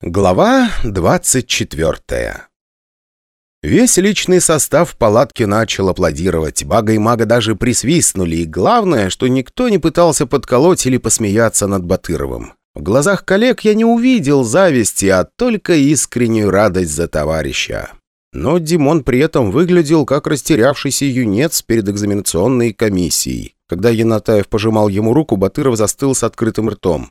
Глава 24 Весь личный состав палатки начал аплодировать. Бага и Мага даже присвистнули. И главное, что никто не пытался подколоть или посмеяться над Батыровым. В глазах коллег я не увидел зависти, а только искреннюю радость за товарища. Но Димон при этом выглядел как растерявшийся юнец перед экзаменационной комиссией. Когда Янатаев пожимал ему руку, Батыров застыл с открытым ртом.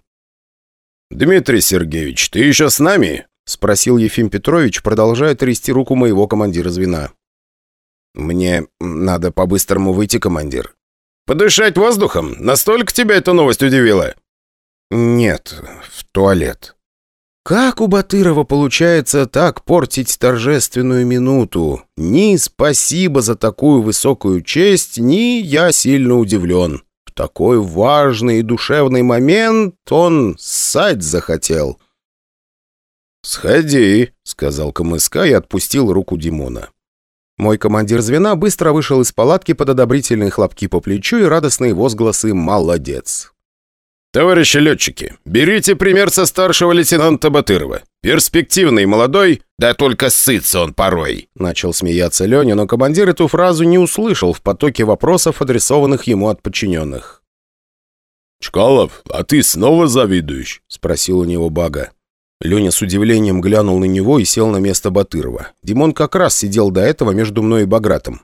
«Дмитрий Сергеевич, ты еще с нами?» — спросил Ефим Петрович, продолжая трясти руку моего командира звена. «Мне надо по-быстрому выйти, командир». «Подышать воздухом? Настолько тебя эта новость удивила?» «Нет, в туалет». Как у Батырова получается так портить торжественную минуту? Ни спасибо за такую высокую честь, ни я сильно удивлен такой важный и душевный момент он ссать захотел. «Сходи», — сказал КМСК и отпустил руку Димона. Мой командир звена быстро вышел из палатки под одобрительные хлопки по плечу и радостные возгласы «Молодец!». «Товарищи летчики, берите пример со старшего лейтенанта Батырова. Перспективный, молодой, да только сытся он порой!» Начал смеяться Леня, но командир эту фразу не услышал в потоке вопросов, адресованных ему от подчиненных. «Чкалов, а ты снова завидуешь?» – спросил у него Бага. Леня с удивлением глянул на него и сел на место Батырова. Димон как раз сидел до этого между мной и Багратом.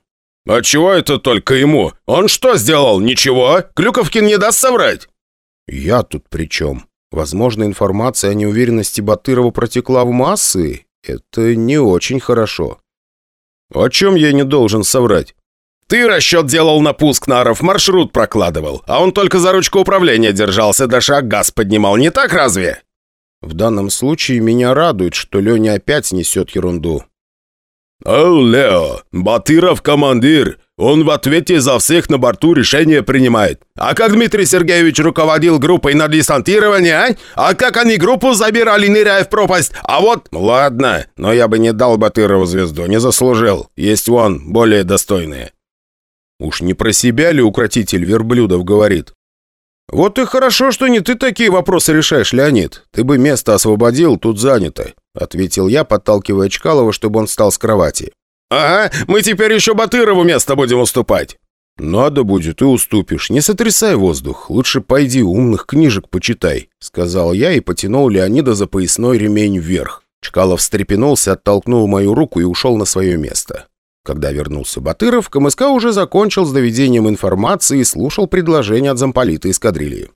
«А чего это только ему? Он что сделал? Ничего? Клюковкин не даст соврать?» «Я тут при чем? Возможно, информация о неуверенности Батырова протекла в массы. Это не очень хорошо». «О чем я не должен соврать?» «Ты расчет делал на пуск наров, маршрут прокладывал, а он только за ручку управления держался, да шаг газ поднимал, не так разве?» «В данном случае меня радует, что Леня опять несет ерунду». «О, Лео, Батыров командир, он в ответе за всех на борту решения принимает. А как Дмитрий Сергеевич руководил группой на десантирование, а? А как они группу забирали, ныряя в пропасть? А вот... Ладно, но я бы не дал Батырову звезду, не заслужил. Есть вон, более достойные. Уж не про себя ли укротитель верблюдов говорит? «Вот и хорошо, что не ты такие вопросы решаешь, Леонид. Ты бы место освободил, тут занято», — ответил я, подталкивая Чкалова, чтобы он встал с кровати. «Ага, мы теперь еще Батырову место будем уступать». «Надо будет, и уступишь. Не сотрясай воздух. Лучше пойди умных книжек почитай», — сказал я и потянул Леонида за поясной ремень вверх. Чкалов встрепенулся, оттолкнул мою руку и ушел на свое место. Когда вернулся Батыров, КМСК уже закончил с доведением информации и слушал предложение от замполита эскадрильи.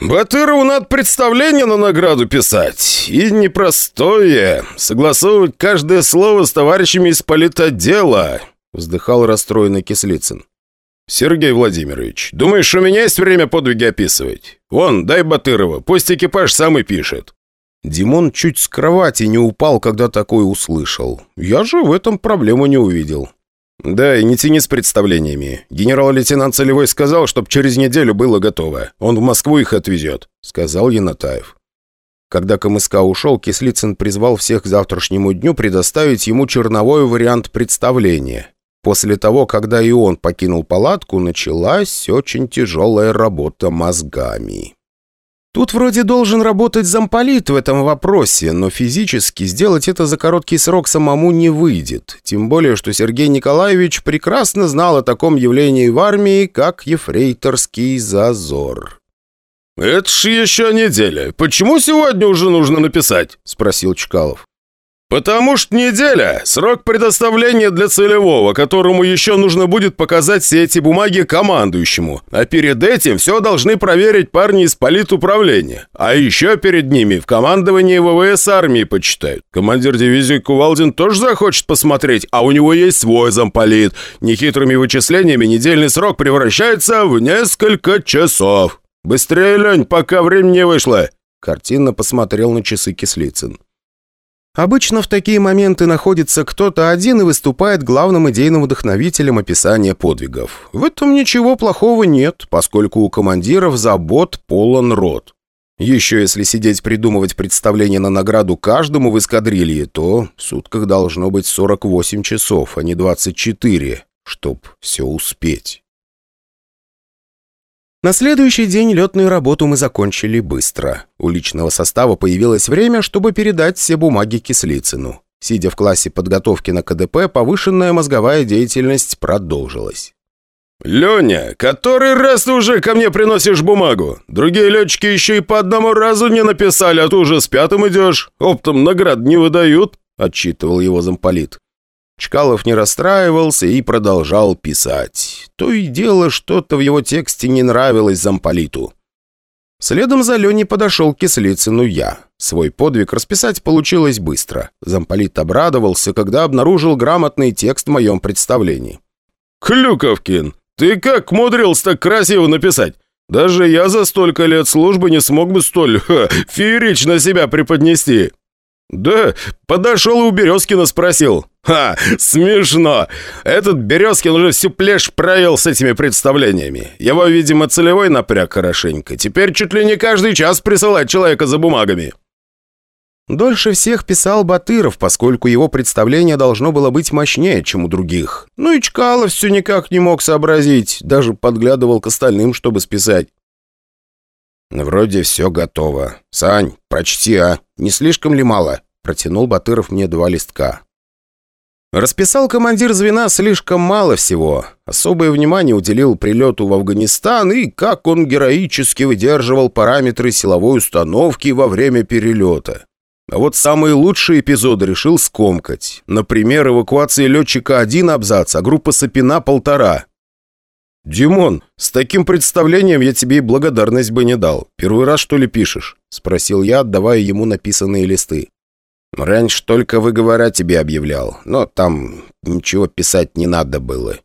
«Батырову надо представление на награду писать. И непростое. Согласовывать каждое слово с товарищами из политотдела», — вздыхал расстроенный Кислицын. «Сергей Владимирович, думаешь, у меня есть время подвиги описывать? Вон, дай Батырова, пусть экипаж сам и пишет». Димон чуть с кровати не упал, когда такое услышал. Я же в этом проблему не увидел. «Да, и не тяни с представлениями. Генерал-лейтенант Целевой сказал, чтоб через неделю было готово. Он в Москву их отвезет», — сказал Янатаев. Когда КМСК ушел, Кислицын призвал всех к завтрашнему дню предоставить ему черновой вариант представления. После того, когда и он покинул палатку, началась очень тяжелая работа мозгами. Тут вроде должен работать замполит в этом вопросе, но физически сделать это за короткий срок самому не выйдет. Тем более, что Сергей Николаевич прекрасно знал о таком явлении в армии, как ефрейторский зазор. «Это ж еще неделя. Почему сегодня уже нужно написать?» – спросил Чкалов. «Потому что неделя – срок предоставления для целевого, которому еще нужно будет показать все эти бумаги командующему. А перед этим все должны проверить парни из политуправления. А еще перед ними в командовании ВВС армии почитают. Командир дивизии Кувалдин тоже захочет посмотреть, а у него есть свой замполит. Нехитрыми вычислениями недельный срок превращается в несколько часов. Быстрее, Лень, пока время не вышло!» Картинно посмотрел на часы Кислицын. Обычно в такие моменты находится кто-то один и выступает главным идейным вдохновителем описания подвигов. В этом ничего плохого нет, поскольку у командиров забот полон рот. Еще если сидеть придумывать представление на награду каждому в эскадрилье, то в сутках должно быть 48 часов, а не 24, чтоб все успеть. На следующий день летную работу мы закончили быстро. У личного состава появилось время, чтобы передать все бумаги Кислицыну. Сидя в классе подготовки на КДП, повышенная мозговая деятельность продолжилась. «Леня, который раз ты уже ко мне приносишь бумагу? Другие летчики еще и по одному разу не написали, а ты уже с пятым идешь. Оптом наград не выдают», — отчитывал его замполит. Чкалов не расстраивался и продолжал писать. То и дело, что-то в его тексте не нравилось замполиту. Следом за Леней подошел к Кислицыну я. Свой подвиг расписать получилось быстро. Замполит обрадовался, когда обнаружил грамотный текст в моем представлении. «Клюковкин, ты как умудрился так красиво написать? Даже я за столько лет службы не смог бы столь ха, феерично себя преподнести». «Да, подошел и у Березкина спросил. Ха, смешно. Этот Березкин уже всю плешь провел с этими представлениями. Его, видимо, целевой напряг хорошенько. Теперь чуть ли не каждый час присылать человека за бумагами». Дольше всех писал Батыров, поскольку его представление должно было быть мощнее, чем у других. Ну и Чкалов все никак не мог сообразить, даже подглядывал к остальным, чтобы списать. «Вроде все готово. Сань, прочти, а? Не слишком ли мало?» Протянул Батыров мне два листка. Расписал командир звена слишком мало всего. Особое внимание уделил прилету в Афганистан и как он героически выдерживал параметры силовой установки во время перелета. А вот самые лучшие эпизоды решил скомкать. Например, эвакуация летчика один абзац, а группа Сапина полтора. «Димон, с таким представлением я тебе и благодарность бы не дал. Первый раз, что ли, пишешь?» – спросил я, отдавая ему написанные листы. «Раньше только выговора тебе объявлял, но там ничего писать не надо было».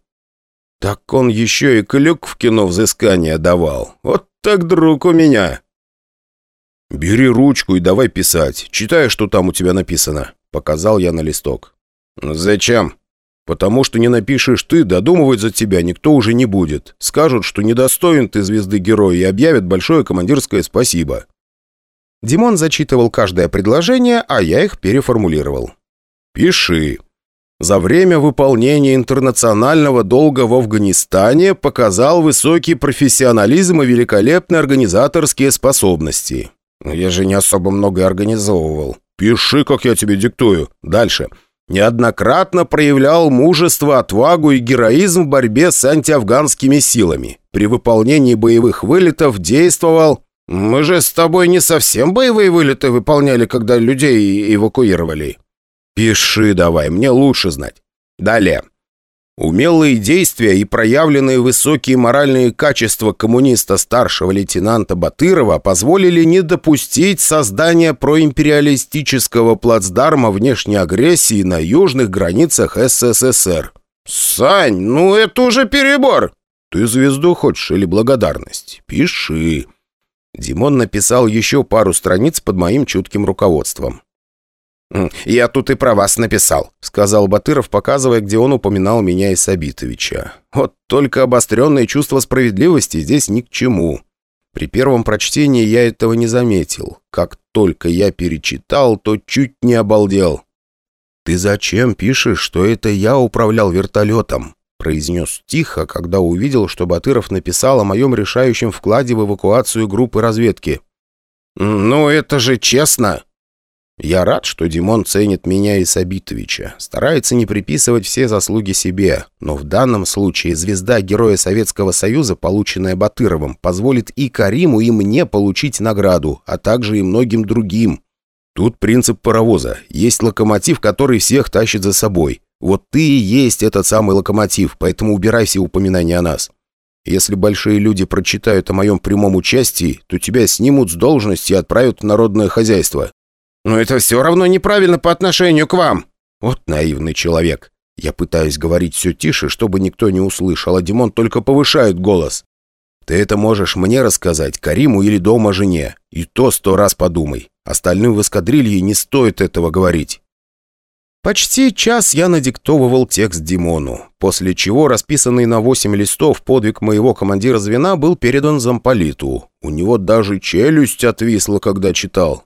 «Так он еще и клюк в кино взыскания давал. Вот так друг у меня». «Бери ручку и давай писать. Читай, что там у тебя написано», – показал я на листок. «Зачем?» Потому что не напишешь ты, додумывать за тебя никто уже не будет. Скажут, что недостоин ты звезды героя и объявят большое командирское спасибо». Димон зачитывал каждое предложение, а я их переформулировал. «Пиши. За время выполнения интернационального долга в Афганистане показал высокий профессионализм и великолепные организаторские способности. Я же не особо много организовывал. Пиши, как я тебе диктую. Дальше неоднократно проявлял мужество, отвагу и героизм в борьбе с антиафганскими силами. При выполнении боевых вылетов действовал... «Мы же с тобой не совсем боевые вылеты выполняли, когда людей эвакуировали». «Пиши давай, мне лучше знать». Далее. Умелые действия и проявленные высокие моральные качества коммуниста старшего лейтенанта Батырова позволили не допустить создания проимпериалистического плацдарма внешней агрессии на южных границах СССР. «Сань, ну это уже перебор!» «Ты звезду хочешь или благодарность? Пиши». Димон написал еще пару страниц под моим чутким руководством. «Я тут и про вас написал», — сказал Батыров, показывая, где он упоминал меня и Сабитовича. «Вот только обостренное чувство справедливости здесь ни к чему. При первом прочтении я этого не заметил. Как только я перечитал, то чуть не обалдел. «Ты зачем пишешь, что это я управлял вертолетом?» Произнес тихо, когда увидел, что Батыров написал о моем решающем вкладе в эвакуацию группы разведки. «Ну, это же честно!» Я рад, что Димон ценит меня и Сабитовича, старается не приписывать все заслуги себе, но в данном случае звезда Героя Советского Союза, полученная Батыровым, позволит и Кариму, и мне получить награду, а также и многим другим. Тут принцип паровоза. Есть локомотив, который всех тащит за собой. Вот ты и есть этот самый локомотив, поэтому убирай все упоминания о нас. Если большие люди прочитают о моем прямом участии, то тебя снимут с должности и отправят в народное хозяйство. «Но это все равно неправильно по отношению к вам!» Вот наивный человек. Я пытаюсь говорить все тише, чтобы никто не услышал, а Димон только повышает голос. Ты это можешь мне рассказать, Кариму или дома жене. И то сто раз подумай. Остальным в эскадрилье не стоит этого говорить. Почти час я надиктовывал текст Димону, после чего расписанный на восемь листов подвиг моего командира звена был передан замполиту. У него даже челюсть отвисла, когда читал.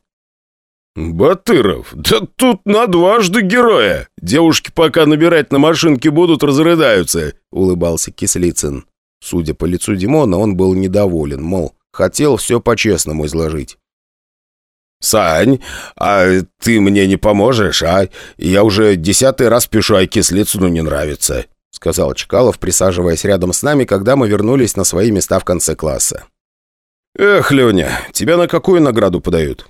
«Батыров, да тут на дважды героя! Девушки пока набирать на машинке будут, разрыдаются», — улыбался Кислицын. Судя по лицу Димона, он был недоволен, мол, хотел все по-честному изложить. «Сань, а ты мне не поможешь, а? Я уже десятый раз пишу, а Кислицыну не нравится», — сказал Чкалов, присаживаясь рядом с нами, когда мы вернулись на свои места в конце класса. «Эх, Леня, тебя на какую награду подают?»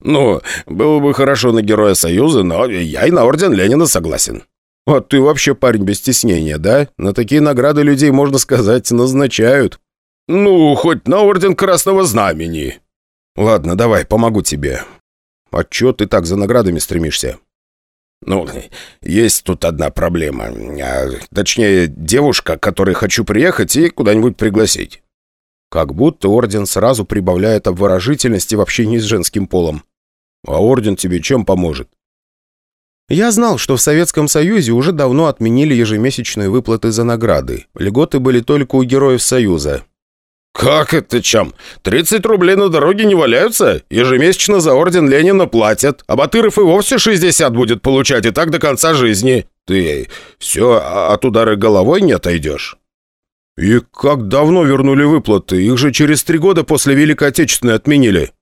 «Ну, было бы хорошо на Героя Союза, но я и на Орден Ленина согласен». «А ты вообще парень без стеснения, да? На такие награды людей, можно сказать, назначают». «Ну, хоть на Орден Красного Знамени». «Ладно, давай, помогу тебе. А чё ты так за наградами стремишься?» «Ну, есть тут одна проблема. А, точнее, девушка, к которой хочу приехать и куда-нибудь пригласить». Как будто орден сразу прибавляет обворожительности в общении с женским полом. А орден тебе чем поможет? Я знал, что в Советском Союзе уже давно отменили ежемесячные выплаты за награды. Льготы были только у героев Союза. «Как это чем? 30 рублей на дороге не валяются? Ежемесячно за орден Ленина платят, а Батыров и вовсе 60 будет получать, и так до конца жизни. Ты все от удара головой не отойдешь». «И как давно вернули выплаты? Их же через три года после Великой Отечественной отменили».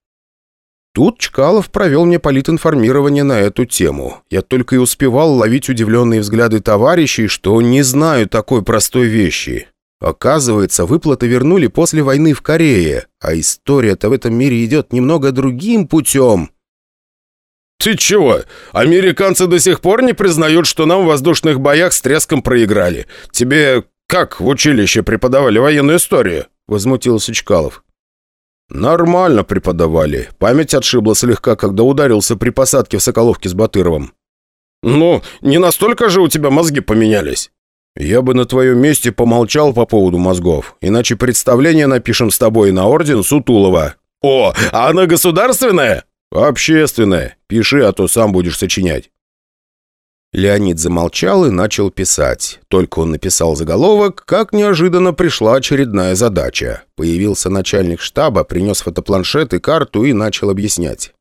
Тут Чкалов провел мне политинформирование на эту тему. Я только и успевал ловить удивленные взгляды товарищей, что не знаю такой простой вещи. Оказывается, выплаты вернули после войны в Корее, а история-то в этом мире идет немного другим путем. «Ты чего? Американцы до сих пор не признают, что нам в воздушных боях с треском проиграли. Тебе как в училище преподавали военную историю?» — возмутился Чкалов. «Нормально преподавали. Память отшибла слегка, когда ударился при посадке в Соколовке с Батыровым». «Ну, не настолько же у тебя мозги поменялись». «Я бы на твоем месте помолчал по поводу мозгов, иначе представление напишем с тобой на орден Сутулова». «О, а она государственная?» «Общественная. Пиши, а то сам будешь сочинять». Леонид замолчал и начал писать. Только он написал заголовок, как неожиданно пришла очередная задача. Появился начальник штаба, принес фотопланшет и карту и начал объяснять.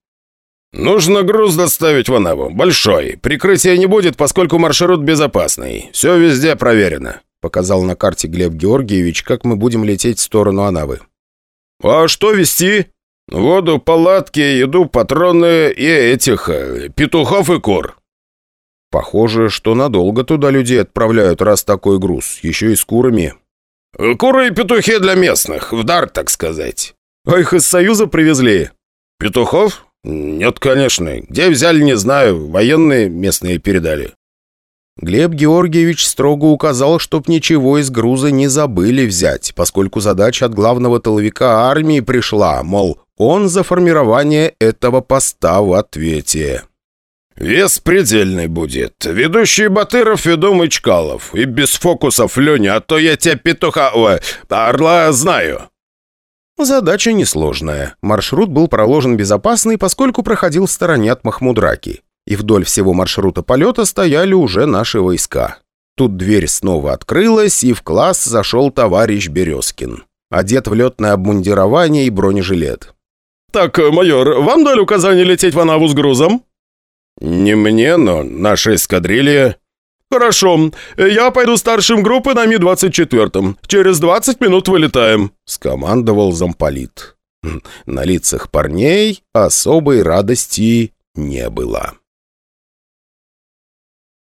«Нужно груз доставить в Анаву. Большой. Прикрытия не будет, поскольку маршрут безопасный. Все везде проверено», — показал на карте Глеб Георгиевич, как мы будем лететь в сторону Анавы. «А что везти?» «Воду, палатки, еду, патроны и этих... Э, петухов и кур». «Похоже, что надолго туда людей отправляют, раз такой груз. Еще и с курами». «Куры и петухи для местных. В дар, так сказать». «А их из Союза привезли?» «Петухов? «Нет, конечно. Где взяли, не знаю. Военные местные передали». Глеб Георгиевич строго указал, чтоб ничего из груза не забыли взять, поскольку задача от главного тыловика армии пришла, мол, он за формирование этого поста в ответе. «Вес предельный будет. Ведущий Батыров, ведомый Чкалов. И без фокусов, Леня, а то я тебя петуха... О, орла знаю». Задача несложная. Маршрут был проложен безопасный, поскольку проходил в стороне от Махмудраки. И вдоль всего маршрута полета стояли уже наши войска. Тут дверь снова открылась, и в класс зашел товарищ Березкин. Одет в летное обмундирование и бронежилет. «Так, майор, вам дали указание лететь в Анаву с грузом?» «Не мне, но наша эскадрилья». «Хорошо. Я пойду старшим группы на Ми-24. Через 20 минут вылетаем», — скомандовал замполит. На лицах парней особой радости не было.